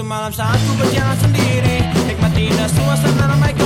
Malam saat ku berjalan sendiri Nikmati suasana ramai